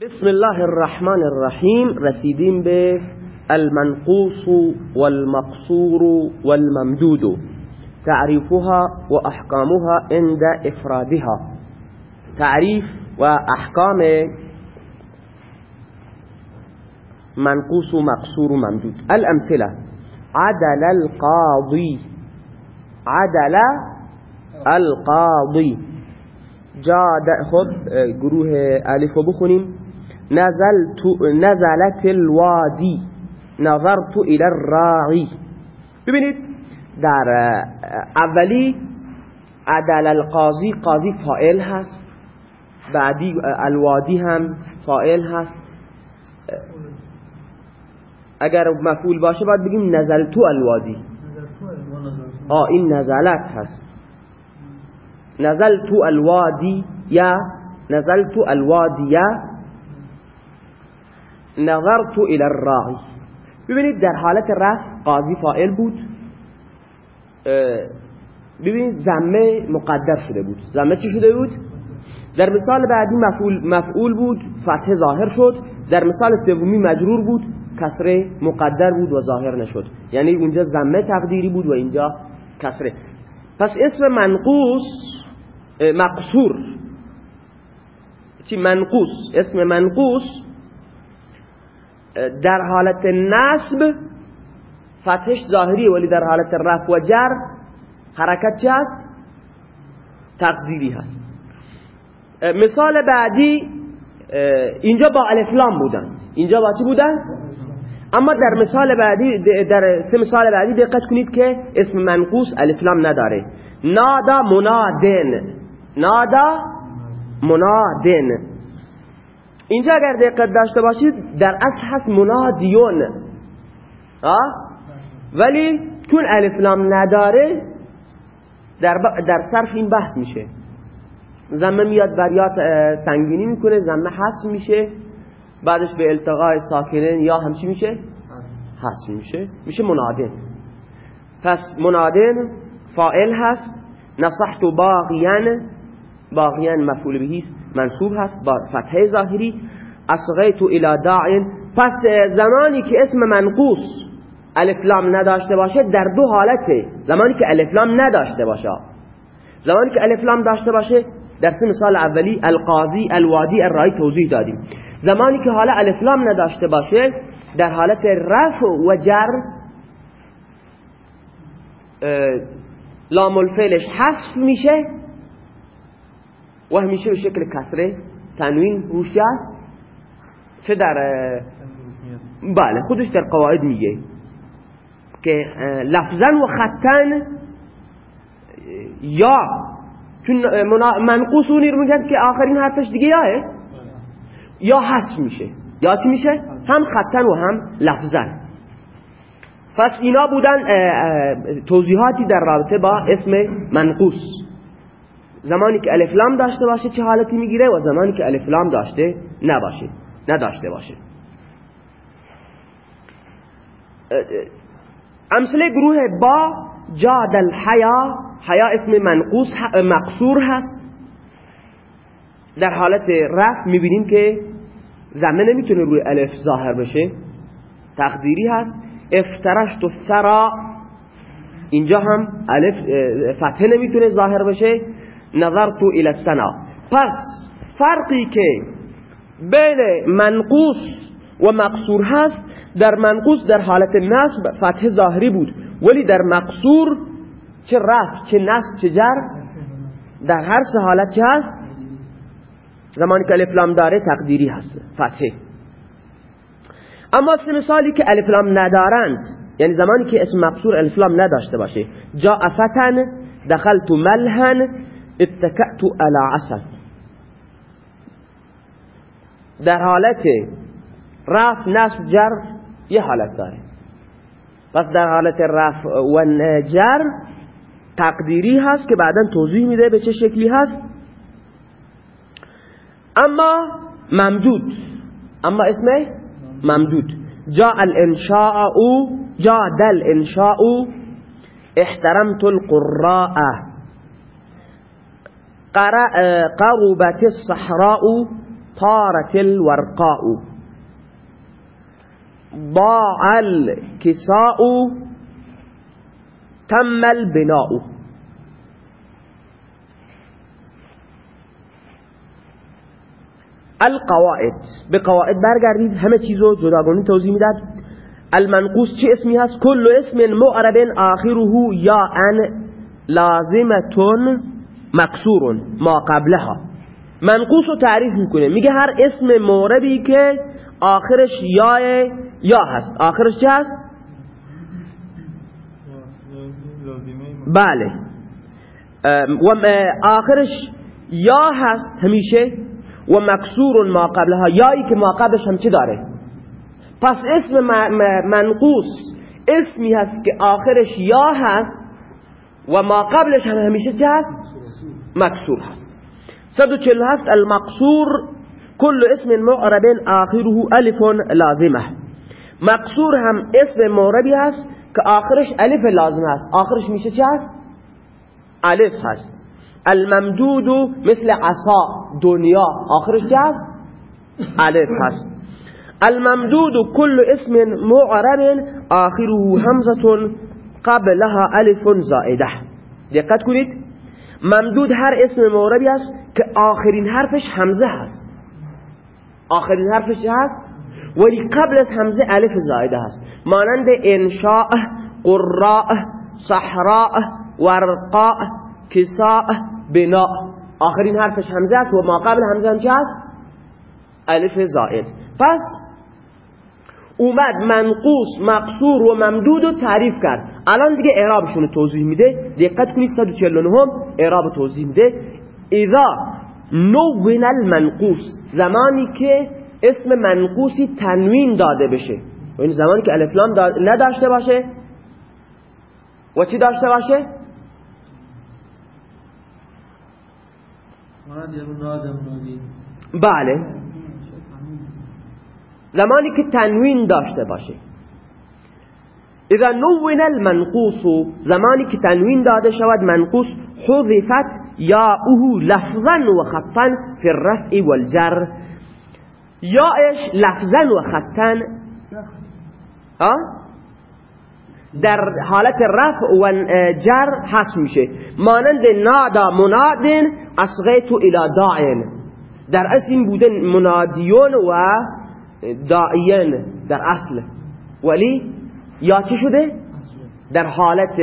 بسم الله الرحمن الرحیم رسیدیم به المنقوص والمقصور والممدود. تعریفها و احکامها عند إفرادها. تعریف و احکام منقوص مقصور ممدود. الأمثلة. عدل القاضی عدل القاضی جاد خب گروه ألف رو بخونیم. نزلت نزلت الوادی نظرت الى الراعی ببینید در اولی عدل القاضی قاضی فائل هست. بعدی الوادی هم فائل هست. اگر مفعول باشه باید بگیم نزلتو الوادی. آه این نزلت هست. نزلت الوادی یا نزلت الوادی نظرت الى الراعی ببینید در حالت رفع قاضی فائل بود. ببینید زمه مقدر شده بود. زمه چی شده بود؟ در مثال بعدی مفعول مفعول بود فتح ظاهر شد. در مثال سومی مجرور بود کسره مقدر بود و ظاهر نشد. یعنی اونجا زمه تقدیری بود و اینجا کسره پس اسم منقوص مقصور. چی؟ منقوص اسم منقوص در حالت نصب فتحش ظاهری ولی در حالت رفع و جر حرکت چی هست؟ تقدیری هست. مثال بعدی اینجا با الفلام بودن. اینجا با چی بودن؟ اما در مثال بعدی در سه مثال بعدی دقت کنید که اسم منقوص الفلام نداره. نادا منادن. نادا منادن. اینجا اگر دقت داشته باشید در اصل هست منادیون؟ ولی چون الفلام نداره در, در صرف این بحث میشه. زمه میاد بریات سنگینی می‌کنه زمه حس میشه. بعدش به التقاء ساکنین یا همچی میشه؟ حس میشه. میشه منادن پس منادن فائل هست. نصحت باقیان باقیان مفعول بهیست منصوب هست. با فتحه ظاهری اصغیت الى داعین پس زمانی که اسم منقوص الفلام نداشته باشه در دو حالته زمانی که الفلام نداشته باشه. زمانی که الفلام داشته باشه در سه مثال اولی القاضی الوادی الرای توضیح دادیم. زمانی که حالا الفلام نداشته باشه در حالت رفع و جر لام الفعلش حذف میشه. و همیشه به شکل کسره. تنوین روش است چه در بله خودش در قواعد میگه که لفظا و خطا یا. چون منقوصونی رو میگن که آخرین حرفش دیگه یاه یا حذف میشه. یا چی میشه؟ هم خطا و هم لفظا. پس اینا بودن توضیحاتی در رابطه با اسم منقوص زمانی که الف لام داشته باشه چه حالتی می‌گیره و زمانی که الف لام داشته نباشه نداشته باشه. امثله گروه با جاد الحیا حیا اسم منقوص مقصور هست. در حالت رفع می‌بینیم که زمه نمی‌تونه روی الف ظاهر بشه. تقدیری هست. افترشت الثرا اینجا هم الف فتحه نمی‌تونه ظاهر بشه. نظرت الى السنا پس فرقی که بین منقوص و مقصور هست در منقوص در حالت نصب فتح ظاهری بود. ولی در مقصور چه رفع چه نصب چه جر در هر سه حالت چه هست زمانی که الفلام داره تقدیری هست فتحه اما سه مثالی که الفلام ندارند یعنی زمانی که اسم مقصور الفلام نداشته باشه. جا فتن دخلت ملهن اتکأت على عسل در حالت رفع نصب جر یه حالت داره. پس در حالت رفع و جر تقدیری هست که بعدا توضیح میده به چه شکلی هست. اما ممدود. اما اسمه ممدود. جاء الانشاء جاء دل انشاء احترمت القراء. قربت الصحراء طارت الورقاء. ضاع الكساء تم البناء. القواعد. به قواعد برگردید همه چیزو جداگانه توضیح می‌داد. المنقوص چه اسمی هست؟ کل اسم معرب آخره یا ان لازمتون مکسور ما قبلها. منقوص رو تعریف می‌کنه. میگه هر اسم معربی که آخرش یا یا هست. آخرش چه هست؟ بله. و آخرش یا هست همیشه و مکسور ما قبلها. یایی که ما قبلش هم چه داره؟ پس اسم منقوص اسمی هست که آخرش یا هست و ما قبلش هم همیشه چه هست؟ مکسور هست. 147 المقصور كل اسم معرب آخره الف لازمه. مقصور هم اسم معربی هست که آخرش الف لازم هست. آخرش میشه چه هست؟ الف هست. الممدود مثل عصا دنیا. آخرش چه هست؟ الف هست. الممدود كل اسم معرب آخره همزة قبلها الف زائده. دقت کنید. ممدود هر اسم معربی است که آخرین حرفش همزه هست. آخرین حرفش هست؟ ولی قبل از همزه الف زائده هست. مانند انشاء قراء صحراء ورقاء کساء بناء آخرین حرفش همزه است و ما قبل همزه هم چه هست؟ الف زائد. پس اومد منقوص مقصور و ممدود رو تعریف کرد. الان دیگه اعرابشون توضیح میده. دقت کنید 149 اعراب توضیح میده. اذا نون المنقوص زمانی که اسم منقوصی تنوین داده بشه. یعنی زمانی که الف لام نداشته باشه. و چی داشته باشه؟ بله. زمانی که تنوین داشته باشه. اذا نون المنقوص زمانی که تنوین داده شود منقوص حذفت او لفظا و خطا فی الرفع والجر. یاش لفظا و خطا. در حالت رفع و جر حس میشه. مانند نادا منادن اصغیتو الى داعین در این بوده منادیون و داعین در اصل. ولی یا چی شده؟ در حالت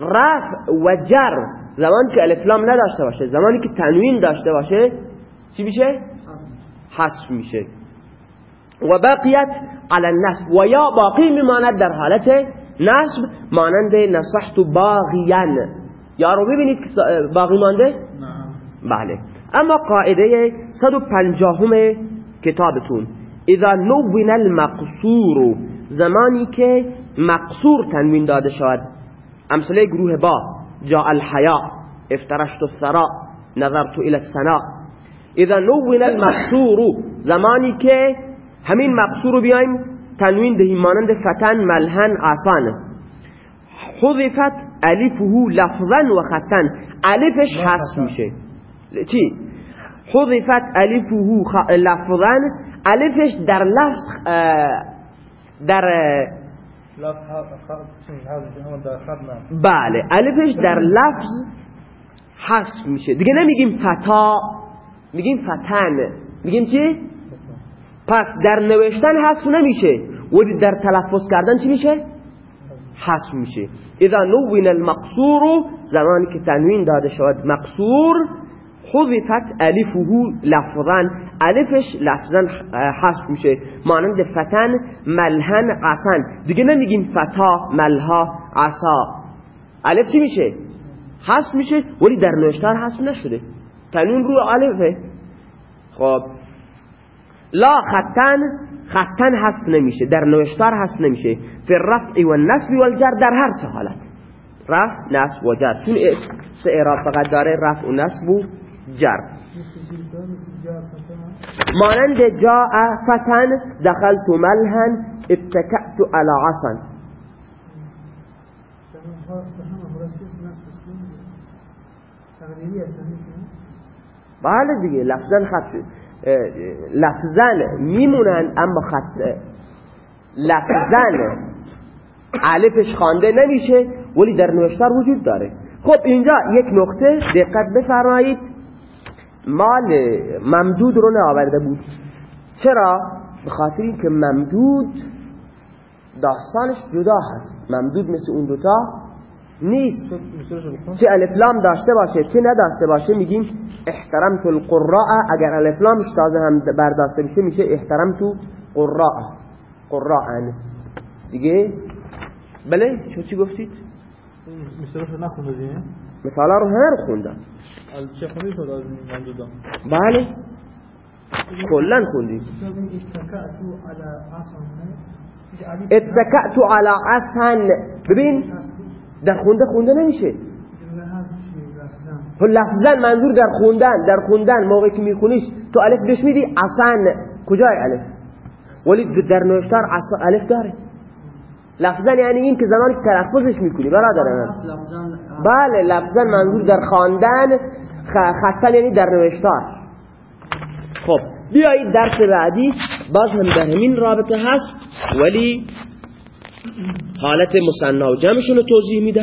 رفع و جر. زمانی که الفلام نداشته باشه زمانی که تنوین داشته باشه چی میشه؟ حذف میشه. و بقیت على النصب. و یا باقی میماند در حالت نصب مانند نصحت باغیان یا رو ببینید که باقی مانده؟ بله. اما قاعده 150 کتابتون. اذا نون المقصور زمانی که مقصور تنوین داده شود. امثله گروه با جا الحیا افترشت الثراء نظرت الى السنا اذا نون المقصور زمانی که همین مقصور رو بیایم تنوین دهیم مانند فتن ملهن آسان. حذفت الفه لفظا و خطا. الفش حذف میشه. چی؟ حذفت الفه لفظا. الفش در لفظ در بله. الفش در لفظ حذف میشه. دیگه نمیگیم فتا میگیم فتن. میگیم چی؟ پس در نوشتن حذف نمیشه. و در تلفظ کردن چی میشه؟ حذف میشه. اذا نوین المقصور زمانی که تنوین داده شود مقصور حذفت الفه لفظا. الفش لفظا حذف میشه. مانند فتن ملهن عسن دیگه نمیگیم فتا ملها عصا. الف چی میشه؟ حذف میشه ولی در نوشتار حذف نشده. تنوین رو الفه خب. لا خطن خطن حذف نمیشه. در نوشتار حذف نمیشه. فی الرفع و النصب والجر در هر سه حالت. رفع نصب و جر. چون سه اعراب فقط داره رفع و نصب و جر. مانند جاء فتن دخلت ملهن اتكأت على عصا بله دیگه لفظا خط لفظا میمونن اما خط لفظا علفش خوانده نمیشه ولی در نوشتار وجود داره. خب اینجا یک نقطه دقت بفرمایید. مال ممدود رو نآورده بود. چرا؟ به خاطر اینکه ممدود داستانش جدا هست. ممدود مثل اون دوتا نیست. چه الفلام داشته باشه چه نداشته باشه میگیم احترمت القراء. اگر الفلامش تازه هم برداشته بشه میشه احترمت قراء. قراء دیگه؟ بله؟ چه چی گفتید؟ مثالش نخونده دیگه مثالا رو خوندم. تو از ممدودا بله. کلا خوندید اتکأت على عسن ببین در خونده خونده نمیشه. خب لفظا منظور در خوندن در خوندن موقعی که میخونیش. تو الف بهش میدی عسن کجای الف؟ ولی در نوشتار الف داره. لفظا یعنی این که زمانی که تلفظش می‌کنی برادر من. بله لفظا منظور در خواندن خطا یعنی در نوشتار. خب بیایید درس بعدی باز هم در همین رابطه هست ولی حالت مصنع و جمعشون رو توضیح میده